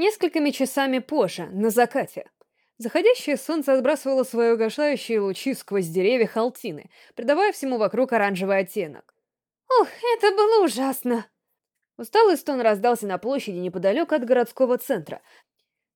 Несколькими часами позже, на закате, заходящее солнце отбрасывало свои угошающие лучи сквозь деревья Халтины, придавая всему вокруг оранжевый оттенок. «Ух, это было ужасно!» Усталый стон раздался на площади неподалеку от городского центра.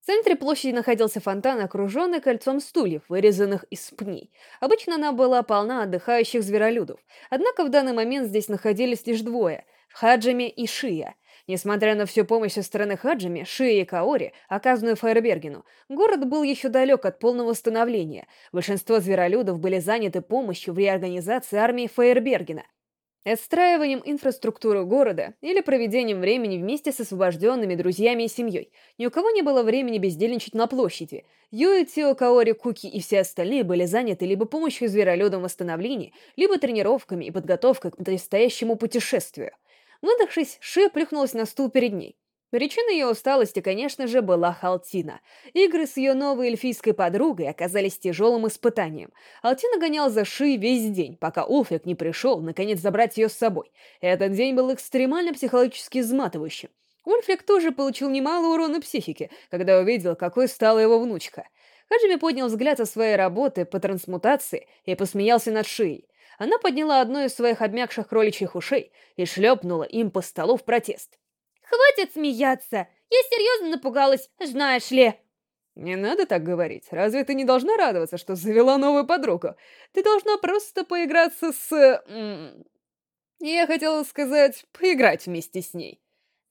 В центре площади находился фонтан, окруженный кольцом стульев, вырезанных из пней. Обычно она была полна отдыхающих зверолюдов, однако в данный момент здесь находились лишь двое — Хаджими и Шия — Несмотря на всю помощь со стороны Хаджими, Шии и Каори, оказанную Фаербергену, город был еще далек от полного восстановления. Большинство зверолюдов были заняты помощью в реорганизации армии Фаербергена, отстраиванием инфраструктуры города или проведением времени вместе с освобожденными друзьями и семьей. Ни у кого не было времени бездельничать на площади. Юи, Тио, Каори, Куки и все остальные были заняты либо помощью зверолюдам в либо тренировками и подготовкой к предстоящему путешествию. Выдохшись, Ши плюхнулась на стул перед ней. Причиной ее усталости, конечно же, была Халтина. Игры с ее новой эльфийской подругой оказались тяжелым испытанием. Алтина гонял за Ши весь день, пока Улфик не пришел, наконец, забрать ее с собой. Этот день был экстремально психологически изматывающим. Ульфрик тоже получил немало урона психики, когда увидел, какой стала его внучка. Хаджими поднял взгляд со своей работы по трансмутации и посмеялся над Шией. Она подняла одну из своих обмякших кроличьих ушей и шлепнула им по столу в протест. «Хватит смеяться! Я серьезно напугалась, знаешь ли!» «Не надо так говорить. Разве ты не должна радоваться, что завела новую подругу? Ты должна просто поиграться с... Я хотела сказать, поиграть вместе с ней».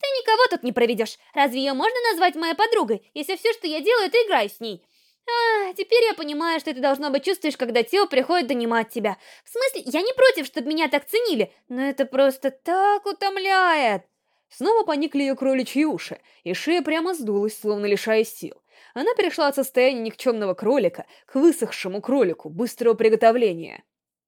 «Ты никого тут не проведешь. Разве ее можно назвать моей подругой, если все, что я делаю, это играю с ней? А, теперь я понимаю, что ты должно быть чувствуешь, когда Тео приходит донимать тебя. В смысле, я не против, чтобы меня так ценили, но это просто так утомляет. Снова поникли ее кроличьи уши, и шея прямо сдулась, словно лишая сил. Она перешла от состояния никчемного кролика к высохшему кролику быстрого приготовления.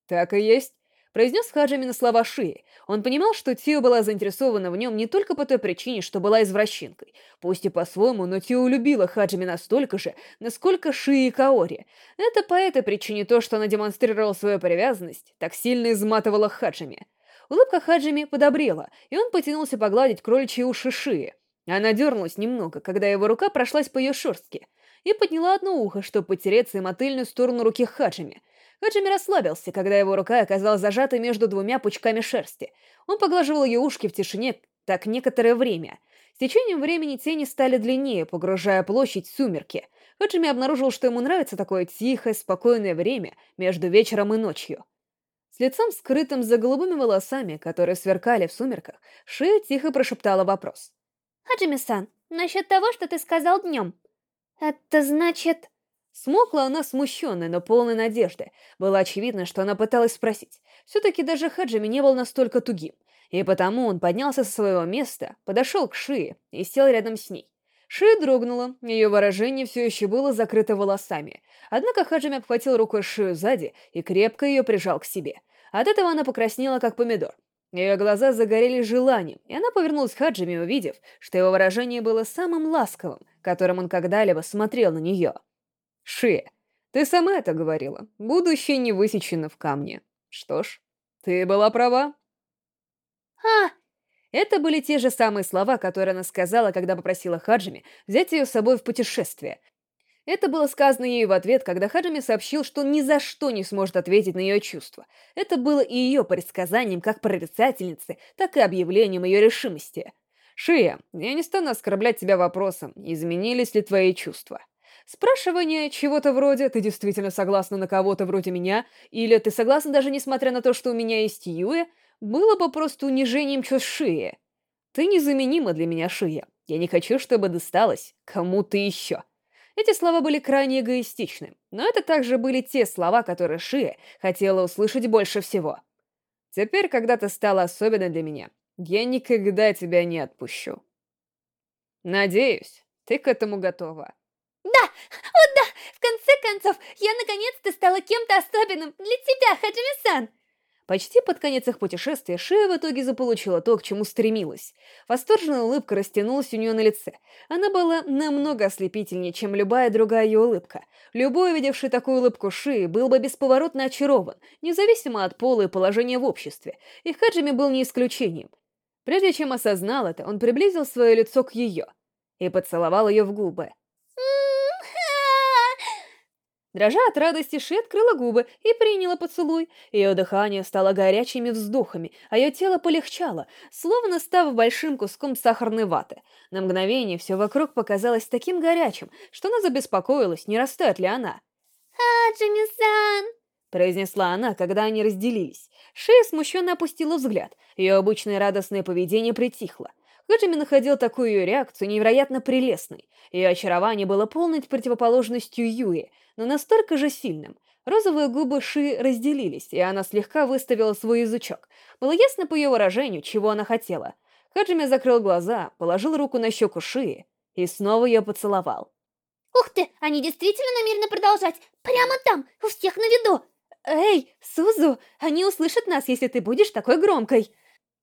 Так и есть произнес Хаджими на слова Шии. Он понимал, что Тио была заинтересована в нем не только по той причине, что была извращенкой. Пусть и по-своему, но Тио любила Хаджими настолько же, насколько Шии и Каори. Это по этой причине то, что она демонстрировала свою привязанность, так сильно изматывала Хаджими. Улыбка Хаджими подобрела, и он потянулся погладить кроличьи уши Шии. Она дернулась немного, когда его рука прошлась по ее шерстке, и подняла одно ухо, чтобы потереться и мотыльную сторону руки Хаджими — Хаджими расслабился, когда его рука оказалась зажата между двумя пучками шерсти. Он поглаживал ее ушки в тишине так некоторое время. С течением времени тени стали длиннее, погружая площадь в сумерки. Хаджими обнаружил, что ему нравится такое тихое, спокойное время между вечером и ночью. С лицом скрытым за голубыми волосами, которые сверкали в сумерках, Шия тихо прошептала вопрос. «Хаджими-сан, насчет того, что ты сказал днем, это значит...» Смокла она смущенная, но полной надежды. Было очевидно, что она пыталась спросить. Все-таки даже Хаджими не был настолько тугим. И потому он поднялся со своего места, подошел к Шии и сел рядом с ней. Шия дрогнула, ее выражение все еще было закрыто волосами. Однако Хаджими обхватил рукой Шию сзади и крепко ее прижал к себе. От этого она покраснела, как помидор. Ее глаза загорелись желанием, и она повернулась к Хаджими, увидев, что его выражение было самым ласковым, которым он когда-либо смотрел на нее. Ши, ты сама это говорила. Будущее не высечено в камне. Что ж, ты была права. А! Это были те же самые слова, которые она сказала, когда попросила Хаджими взять ее с собой в путешествие. Это было сказано ей в ответ, когда Хаджими сообщил, что ни за что не сможет ответить на ее чувства. Это было и ее предсказанием как прорицательницы, так и объявлением ее решимости. «Шия, я не стану оскорблять тебя вопросом, изменились ли твои чувства?» Спрашивание чего-то вроде «ты действительно согласна на кого-то вроде меня?» или «ты согласна даже несмотря на то, что у меня есть Юэ?» было бы просто унижением чувств Шия. «Ты незаменима для меня, Шия. Я не хочу, чтобы досталось кому-то еще». Эти слова были крайне эгоистичны, но это также были те слова, которые Шия хотела услышать больше всего. «Теперь, когда ты стала особенной для меня, я никогда тебя не отпущу». Надеюсь, ты к этому готова. Да! Вот да! В конце концов, я наконец-то стала кем-то особенным для тебя, Хаджими-сан! Почти под конец их путешествия Шия в итоге заполучила то, к чему стремилась. Восторженная улыбка растянулась у нее на лице. Она была намного ослепительнее, чем любая другая ее улыбка. Любой, видевший такую улыбку Шии, был бы бесповоротно очарован, независимо от пола и положения в обществе, и Хаджими был не исключением. Прежде чем осознал это, он приблизил свое лицо к ее. и поцеловал ее в губы. Дрожа от радости, Ши открыла губы и приняла поцелуй. Ее дыхание стало горячими вздохами, а ее тело полегчало, словно став большим куском сахарной ваты. На мгновение все вокруг показалось таким горячим, что она забеспокоилась, не растает ли она. «Хаджими-сан!» произнесла она, когда они разделились. Шея смущенно опустила взгляд, ее обычное радостное поведение притихло. Хаджими находил такую ее реакцию невероятно прелестной. Ее очарование было полной противоположностью Юи, но настолько же сильным. Розовые губы Ши разделились, и она слегка выставила свой язычок. Было ясно по ее выражению, чего она хотела. Хаджими закрыл глаза, положил руку на щеку Ши и снова ее поцеловал. «Ух ты, они действительно намерены продолжать! Прямо там, у всех на виду!» «Эй, Сузу, они услышат нас, если ты будешь такой громкой!»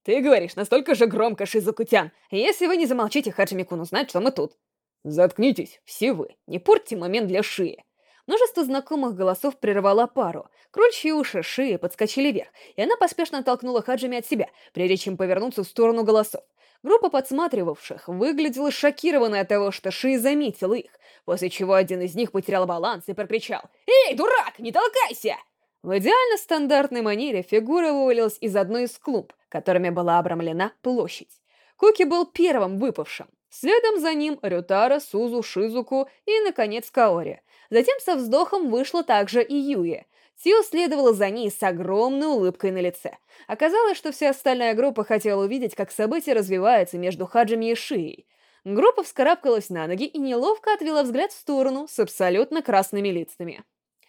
«Ты говоришь настолько же громко, Шизукутян. Если вы не замолчите, Хаджими-кун узнает, что мы тут». «Заткнитесь, все вы. Не портите момент для Шии». Множество знакомых голосов прервало пару. Крольчьи уши Шии подскочили вверх, и она поспешно оттолкнула Хаджими от себя, прежде чем повернуться в сторону голосов. Группа подсматривавших выглядела шокированной от того, что Ши заметил их, после чего один из них потерял баланс и прокричал «Эй, дурак, не толкайся!» В идеально стандартной манере фигура вывалилась из одной из клумб, которыми была обрамлена площадь. Куки был первым выпавшим. Следом за ним Рютара, Сузу, Шизуку и, наконец, Каори. Затем со вздохом вышла также и Юи. Тио следовала за ней с огромной улыбкой на лице. Оказалось, что вся остальная группа хотела увидеть, как события развиваются между Хаджими и Шией. Группа вскарабкалась на ноги и неловко отвела взгляд в сторону с абсолютно красными лицами.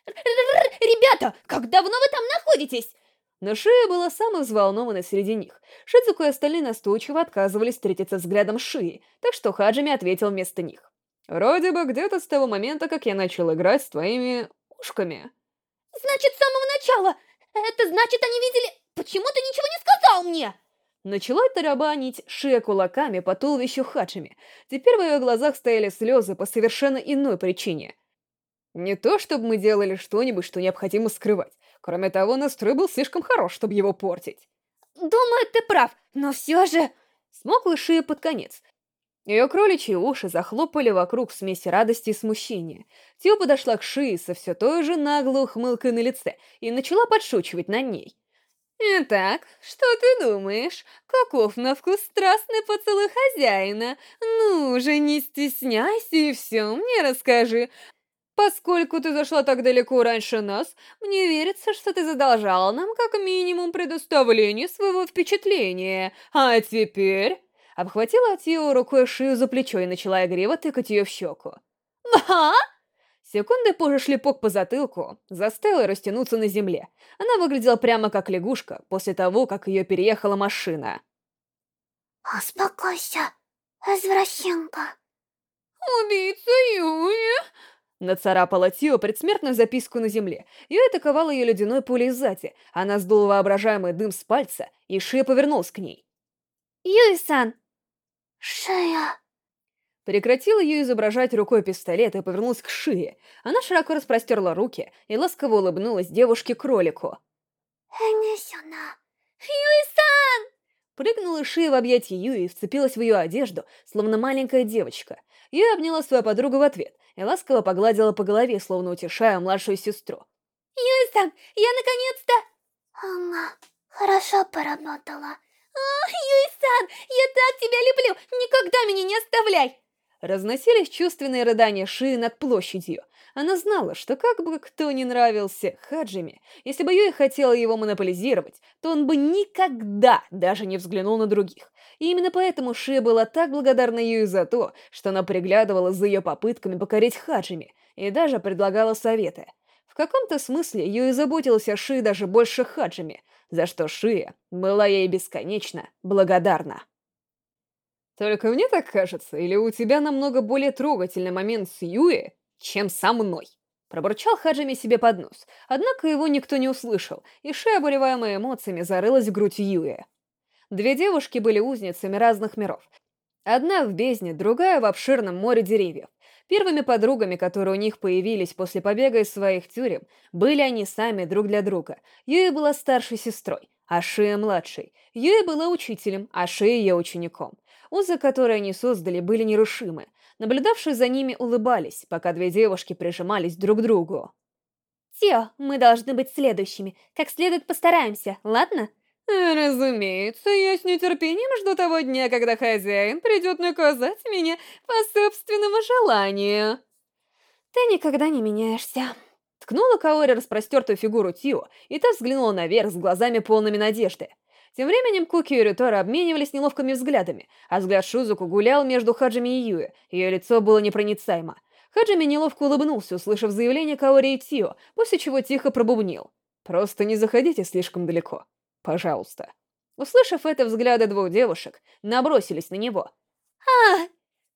«Ребята, как давно вы там находитесь?» Но Шия была самой взволнованной среди них. Шидзуку и остальные настойчиво отказывались встретиться взглядом Шии, так что Хаджими ответил вместо них. «Вроде бы где-то с того момента, как я начал играть с твоими ушками». «Значит, с самого начала! Это значит, они видели... Почему ты ничего не сказал мне?» Начала тарабанить Шия кулаками по туловищу Хаджими. Теперь в ее глазах стояли слезы по совершенно иной причине — не то, чтобы мы делали что-нибудь, что необходимо скрывать. Кроме того, настрой был слишком хорош, чтобы его портить. Думаю, ты прав, но все же... Смокла шея под конец. Ее кроличьи уши захлопали вокруг в смеси радости и смущения. Тио подошла к Шии со все той же наглой ухмылкой на лице и начала подшучивать на ней. «Итак, что ты думаешь? Каков на вкус страстный поцелуй хозяина? Ну же, не стесняйся и все мне расскажи. Поскольку ты зашла так далеко раньше нас, мне верится, что ты задолжала нам как минимум предоставление своего впечатления. А теперь...» Обхватила Атио рукой шею за плечо и начала игриво тыкать ее в щеку. «Ага!» Секунды позже шлепок по затылку заставил растянуться на земле. Она выглядела прямо как лягушка после того, как ее переехала машина. «Успокойся, извращенка!» «Убийца Юи!» Нацарапала Тио предсмертную записку на земле и атаковала ее ледяной пулей сзади. Она сдула воображаемый дым с пальца, и Шия повернулась к ней. «Юй-сан!» «Шия!» Прекратила ее изображать рукой пистолет и повернулась к Шие. Она широко распростерла руки и ласково улыбнулась девушке-кролику. «Энесюна!» «Юй-сан!» Прыгнула Шия в объятия Юи и вцепилась в ее одежду, словно маленькая девочка. Юи обняла свою подругу в ответ, и ласково погладила по голове, словно утешая младшую сестру. «Юй-сан, я наконец-то...» «Ага, хорошо поработала». «О, Юй-сан, я так тебя люблю! Никогда меня не оставляй!» Разносились чувственные рыдания Шии над площадью. Она знала, что как бы кто ни нравился Хаджими, если бы Юи хотела его монополизировать, то он бы никогда даже не взглянул на других. И именно поэтому Шия была так благодарна Юи за то, что она приглядывала за ее попытками покорить Хаджими и даже предлагала советы. В каком-то смысле Юи заботилась о Шии даже больше Хаджими, за что Шия была ей бесконечно благодарна. «Только мне так кажется, или у тебя намного более трогательный момент с Юи, чем со мной?» Пробурчал Хаджими себе под нос, однако его никто не услышал, и Шия, обуреваемая эмоциями, зарылась в грудь Юи. Две девушки были узницами разных миров. Одна в бездне, другая в обширном море деревьев. Первыми подругами, которые у них появились после побега из своих тюрем, были они сами друг для друга. Юи была старшей сестрой, а Шия младшей. Юи была учителем, а Шия ее учеником. Узы, которые они создали, были нерушимы. Наблюдавшие за ними улыбались, пока две девушки прижимались друг к другу. Тео, мы должны быть следующими. Как следует постараемся, ладно? Разумеется, я с нетерпением жду того дня, когда хозяин придет наказать меня по собственному желанию. Ты никогда не меняешься. Ткнула Каори распростертую фигуру Тио, и та взглянула наверх с глазами полными надежды. Тем временем Куки и Рютора обменивались неловкими взглядами, а взгляд Шузуку гулял между Хаджими и Юэ, ее лицо было непроницаемо. Хаджими неловко улыбнулся, услышав заявление Каори и Тио, после чего тихо пробубнил. «Просто не заходите слишком далеко. Пожалуйста». Услышав это, взгляды двух девушек набросились на него. а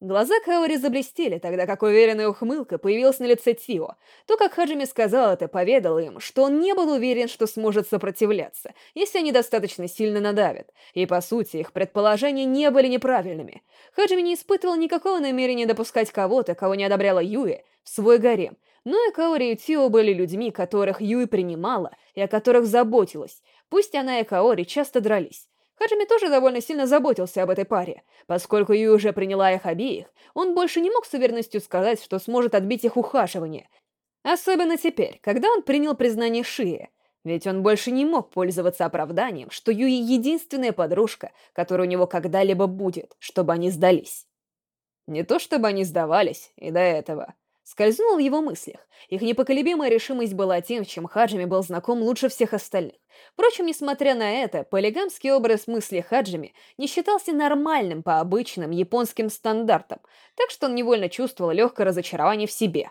Глаза Каори заблестели, тогда как уверенная ухмылка появилась на лице Тио. То, как Хаджими сказал это, поведало им, что он не был уверен, что сможет сопротивляться, если они достаточно сильно надавят. И, по сути, их предположения не были неправильными. Хаджими не испытывал никакого намерения допускать кого-то, кого не одобряла Юи, в свой гарем. Но и Каори и Тио были людьми, которых Юи принимала и о которых заботилась. Пусть она и Каори часто дрались. Хаджими тоже довольно сильно заботился об этой паре. Поскольку Ю уже приняла их обеих, он больше не мог с уверенностью сказать, что сможет отбить их ухаживание. Особенно теперь, когда он принял признание Шии. Ведь он больше не мог пользоваться оправданием, что Юи единственная подружка, которая у него когда-либо будет, чтобы они сдались. Не то чтобы они сдавались, и до этого скользнула в его мыслях. Их непоколебимая решимость была тем, чем Хаджими был знаком лучше всех остальных. Впрочем, несмотря на это, полигамский образ мысли Хаджими не считался нормальным по обычным японским стандартам, так что он невольно чувствовал легкое разочарование в себе.